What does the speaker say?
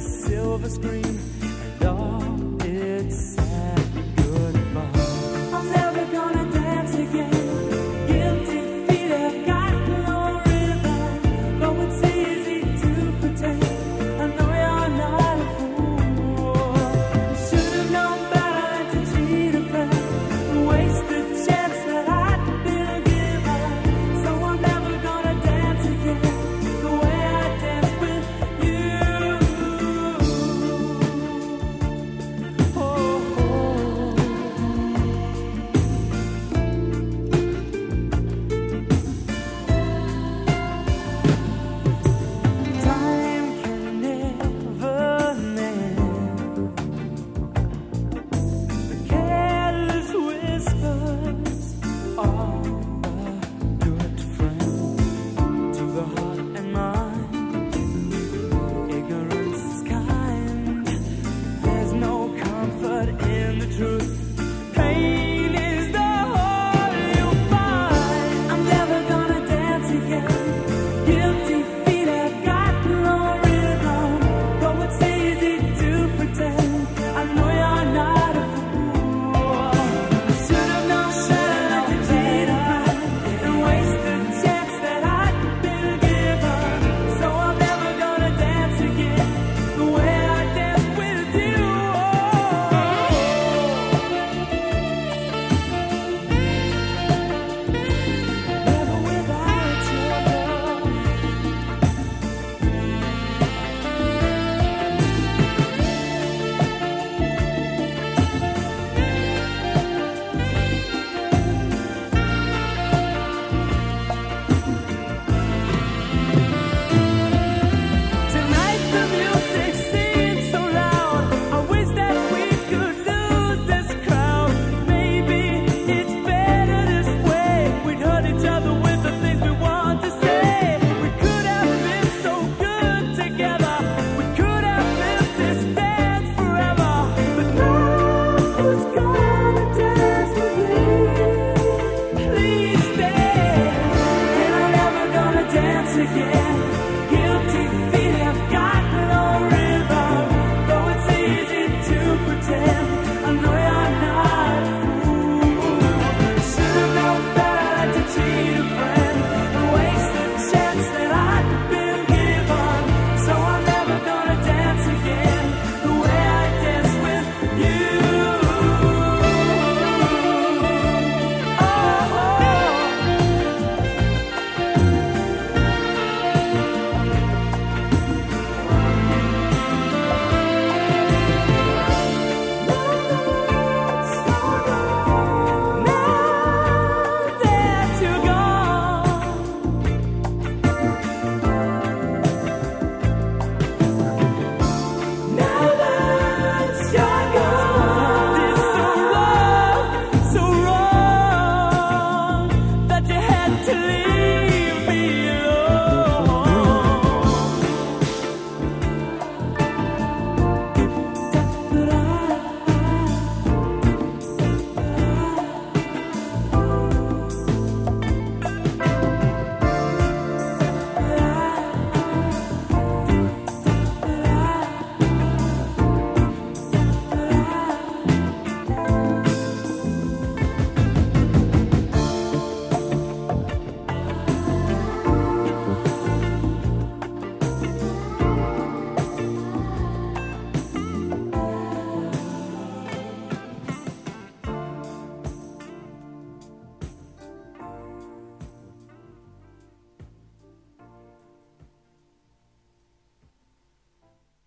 silver screen, and all